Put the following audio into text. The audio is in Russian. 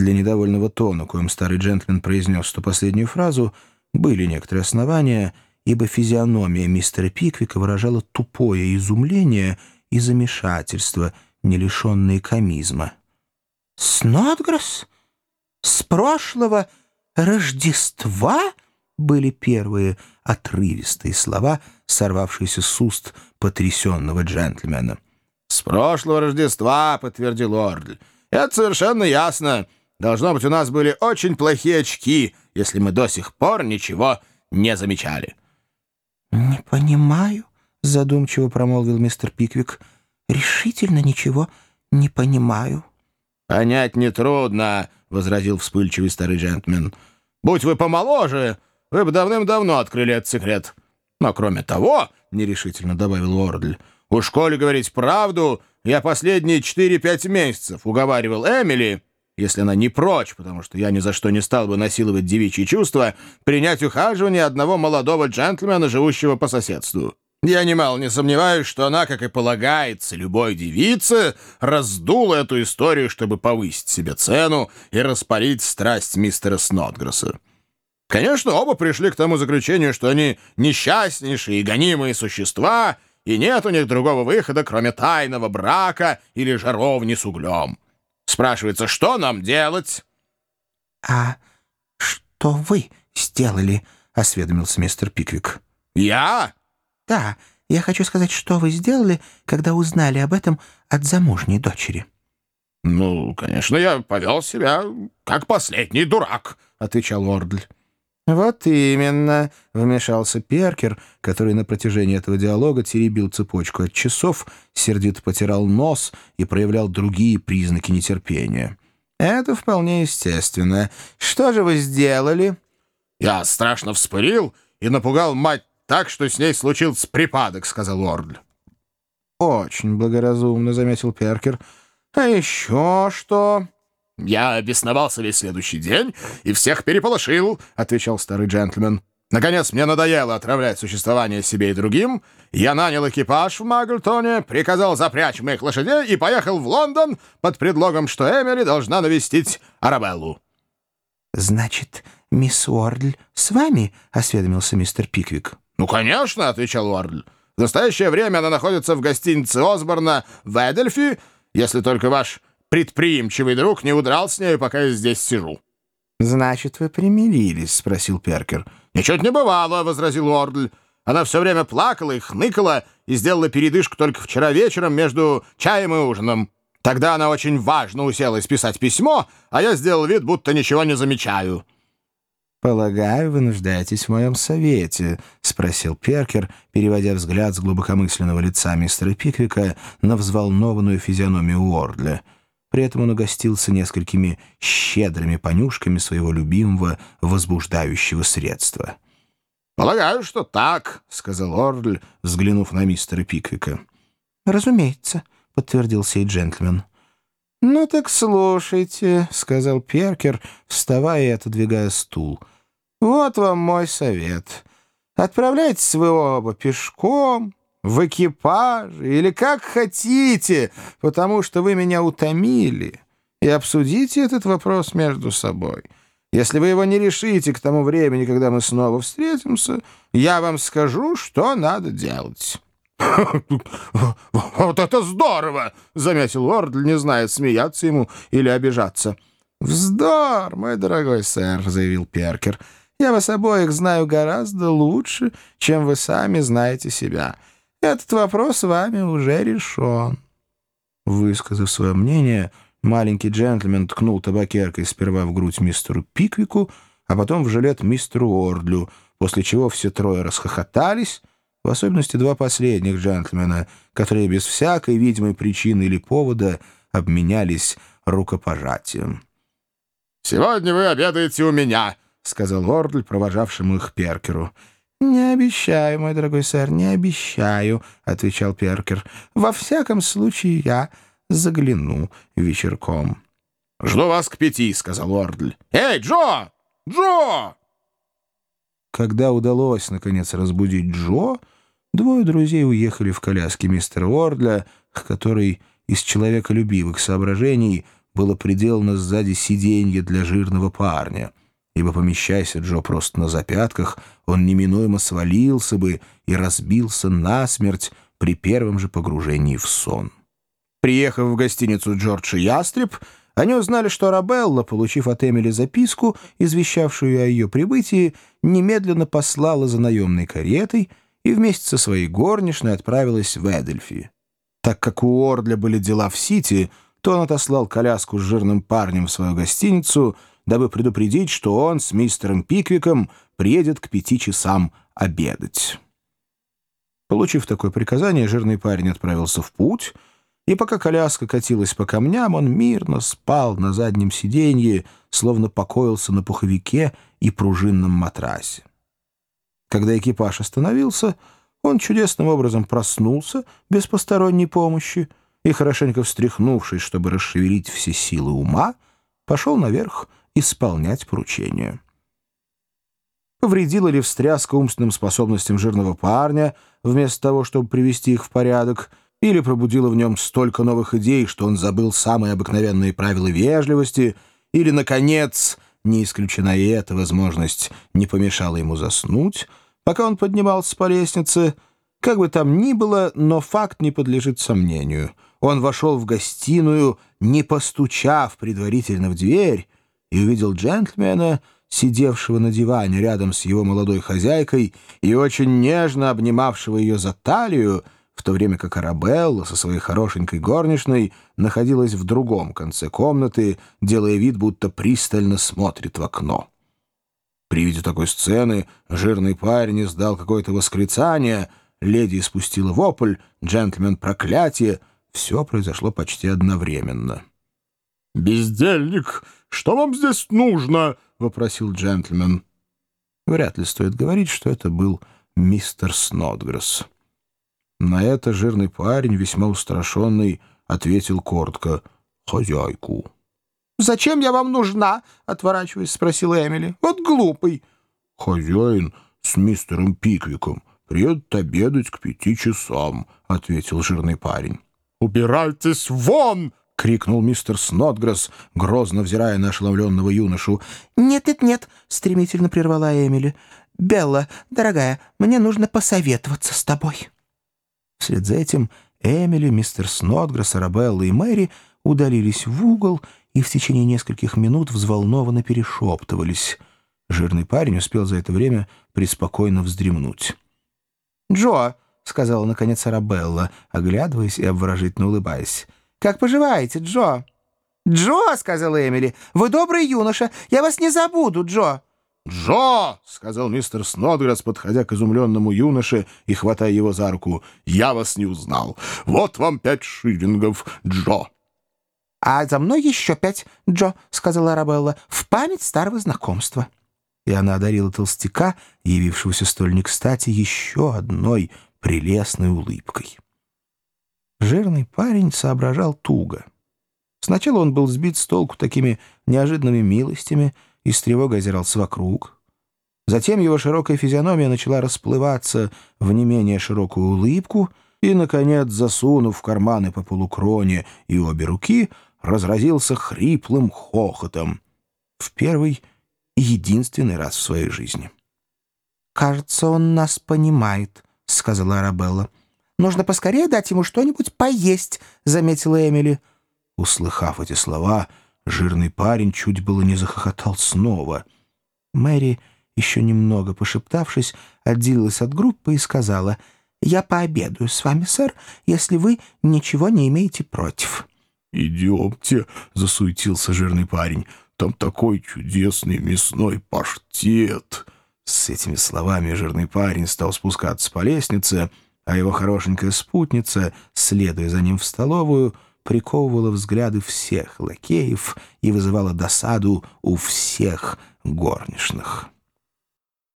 Для недовольного тона, коим старый джентльмен произнес эту последнюю фразу, были некоторые основания, ибо физиономия мистера Пиквика выражала тупое изумление и замешательство, не лишенные комизма. «Снотгресс? С прошлого Рождества?» были первые отрывистые слова, сорвавшиеся с уст потрясенного джентльмена. «С прошлого Рождества», — подтвердил Ордль. «Это совершенно ясно. Должно быть, у нас были очень плохие очки, если мы до сих пор ничего не замечали». «Не понимаю», — задумчиво промолвил мистер Пиквик. «Решительно ничего не понимаю». «Понять нетрудно», — возразил вспыльчивый старый джентльмен. «Будь вы помоложе, вы бы давным-давно открыли этот секрет. Но кроме того, — нерешительно добавил Уордль, — у школе говорить правду, я последние четыре-пять месяцев уговаривал Эмили если она не прочь, потому что я ни за что не стал бы насиловать девичьи чувства, принять ухаживание одного молодого джентльмена, живущего по соседству. Я немало не сомневаюсь, что она, как и полагается любой девице, раздула эту историю, чтобы повысить себе цену и распалить страсть мистера Снотгресса. Конечно, оба пришли к тому заключению, что они несчастнейшие и гонимые существа, и нет у них другого выхода, кроме тайного брака или жаровни с углем. Спрашивается, что нам делать? — А что вы сделали? — осведомился мистер Пиквик. — Я? — Да, я хочу сказать, что вы сделали, когда узнали об этом от замужней дочери. — Ну, конечно, я повел себя как последний дурак, — отвечал Ордль. «Вот именно», — вмешался Перкер, который на протяжении этого диалога теребил цепочку от часов, сердито потирал нос и проявлял другие признаки нетерпения. «Это вполне естественно. Что же вы сделали?» «Я страшно вспылил и напугал мать так, что с ней случился припадок», — сказал Ордль. «Очень благоразумно», — заметил Перкер. «А еще что?» «Я обесновался весь следующий день и всех переполошил», — отвечал старый джентльмен. «Наконец, мне надоело отравлять существование себе и другим. Я нанял экипаж в Маглтоне, приказал запрячь моих лошадей и поехал в Лондон под предлогом, что Эмили должна навестить Арабеллу». «Значит, мисс Уордль с вами?» — осведомился мистер Пиквик. «Ну, конечно», — отвечал Уордль. «В настоящее время она находится в гостинице Осборна в Эдельфи, если только ваш предприимчивый друг не удрал с нею, пока я здесь сижу». «Значит, вы примирились?» — спросил Перкер. «Ничуть не бывало», — возразил Ордль. «Она все время плакала и хныкала и сделала передышку только вчера вечером между чаем и ужином. Тогда она очень важно уселась писать письмо, а я сделал вид, будто ничего не замечаю». «Полагаю, вы нуждаетесь в моем совете?» — спросил Перкер, переводя взгляд с глубокомысленного лица мистера Пиквика на взволнованную физиономию Уордля. При этом он угостился несколькими щедрыми понюшками своего любимого возбуждающего средства. «Полагаю, что так», — сказал Ордль, взглянув на мистера Пиквика. «Разумеется», — подтвердил сей джентльмен. «Ну так слушайте», — сказал Перкер, вставая и отодвигая стул. «Вот вам мой совет. Отправляйтесь вы оба пешком, в экипаже или как хотите, потому что вы меня утомили, и обсудите этот вопрос между собой. Если вы его не решите к тому времени, когда мы снова встретимся, я вам скажу, что надо делать». «Вот это здорово!» — заметил Уордль, не зная, смеяться ему или обижаться. «Вздор, мой дорогой сэр», — заявил Перкер. «Я вас обоих знаю гораздо лучше, чем вы сами знаете себя». Этот вопрос вами уже решен». Высказав свое мнение, маленький джентльмен ткнул табакеркой сперва в грудь мистеру Пиквику, а потом в жилет мистеру Ордлю, после чего все трое расхохотались, в особенности два последних джентльмена, которые без всякой видимой причины или повода обменялись рукопожатием. «Сегодня вы обедаете у меня», — сказал Ордль, провожавшему их Перкеру. «Не обещаю, мой дорогой сэр, не обещаю», — отвечал Перкер. «Во всяком случае, я загляну вечерком». «Жду вас к пяти», — сказал Уордль. «Эй, Джо! Джо!» Когда удалось, наконец, разбудить Джо, двое друзей уехали в коляске мистера Уордля, к которой из человеколюбивых соображений было приделано сзади сиденье для жирного парня, ибо, помещайся Джо просто на запятках, он неминуемо свалился бы и разбился насмерть при первом же погружении в сон. Приехав в гостиницу Джордж Ястреб, они узнали, что Арабелла, получив от Эмили записку, извещавшую о ее прибытии, немедленно послала за наемной каретой и вместе со своей горничной отправилась в Эдельфи. Так как у Ордля были дела в Сити, то он отослал коляску с жирным парнем в свою гостиницу, дабы предупредить, что он с мистером Пиквиком приедет к пяти часам обедать. Получив такое приказание, жирный парень отправился в путь, и пока коляска катилась по камням, он мирно спал на заднем сиденье, словно покоился на пуховике и пружинном матрасе. Когда экипаж остановился, он чудесным образом проснулся без посторонней помощи и, хорошенько встряхнувшись, чтобы расшевелить все силы ума, пошел наверх исполнять поручение. Повредила ли встряска умственным способностям жирного парня, вместо того, чтобы привести их в порядок, или пробудила в нем столько новых идей, что он забыл самые обыкновенные правила вежливости, или, наконец, не исключена и эта возможность, не помешала ему заснуть, пока он поднимался по лестнице. Как бы там ни было, но факт не подлежит сомнению. Он вошел в гостиную, не постучав предварительно в дверь, и увидел джентльмена, сидевшего на диване рядом с его молодой хозяйкой и очень нежно обнимавшего ее за талию, в то время как Арабелла со своей хорошенькой горничной находилась в другом конце комнаты, делая вид, будто пристально смотрит в окно. При виде такой сцены жирный парень издал какое-то восклицание, леди испустила вопль, джентльмен проклятие. Все произошло почти одновременно. «Бездельник, что вам здесь нужно?» — вопросил джентльмен. Вряд ли стоит говорить, что это был мистер Снодгресс. На это жирный парень, весьма устрашенный, ответил коротко «Хозяйку». «Зачем я вам нужна?» — отворачиваясь, спросила Эмили. «Вот глупый». «Хозяин с мистером Пиквиком приедут обедать к пяти часам», — ответил жирный парень. «Убирайтесь вон!» — крикнул мистер Снотгресс, грозно взирая на ошеломленного юношу. «Нет-нет-нет», — стремительно прервала Эмили. «Белла, дорогая, мне нужно посоветоваться с тобой». Вслед за этим Эмили, мистер Снотгресс, Арабелла и Мэри удалились в угол и в течение нескольких минут взволнованно перешептывались. Жирный парень успел за это время преспокойно вздремнуть. «Джо», — сказала наконец Арабелла, оглядываясь и обворожительно улыбаясь, — «как поживаете, Джо?» «Джо», — сказала Эмили, — «вы добрый юноша, я вас не забуду, Джо». «Джо!» — сказал мистер Снодгресс, подходя к изумленному юноше и хватая его за руку. «Я вас не узнал. Вот вам пять шиллингов, Джо!» «А за мной еще пять, Джо», — сказала Арабелла, — «в память старого знакомства». И она одарила толстяка, явившегося столь не кстати, еще одной прелестной улыбкой. Жирный парень соображал туго. Сначала он был сбит с толку такими неожиданными милостями и с тревогой озирался вокруг. Затем его широкая физиономия начала расплываться в не менее широкую улыбку, и, наконец, засунув в карманы по полукроне и обе руки, разразился хриплым хохотом. В первый и единственный раз в своей жизни. «Кажется, он нас понимает», — сказала Арабелла. «Нужно поскорее дать ему что-нибудь поесть», — заметила Эмили. Услыхав эти слова, жирный парень чуть было не захохотал снова. Мэри, еще немного пошептавшись, отделилась от группы и сказала, «Я пообедаю с вами, сэр, если вы ничего не имеете против». «Идемте», — засуетился жирный парень, — «там такой чудесный мясной паштет». С этими словами жирный парень стал спускаться по лестнице, а его хорошенькая спутница, следуя за ним в столовую, приковывала взгляды всех лакеев и вызывала досаду у всех горничных.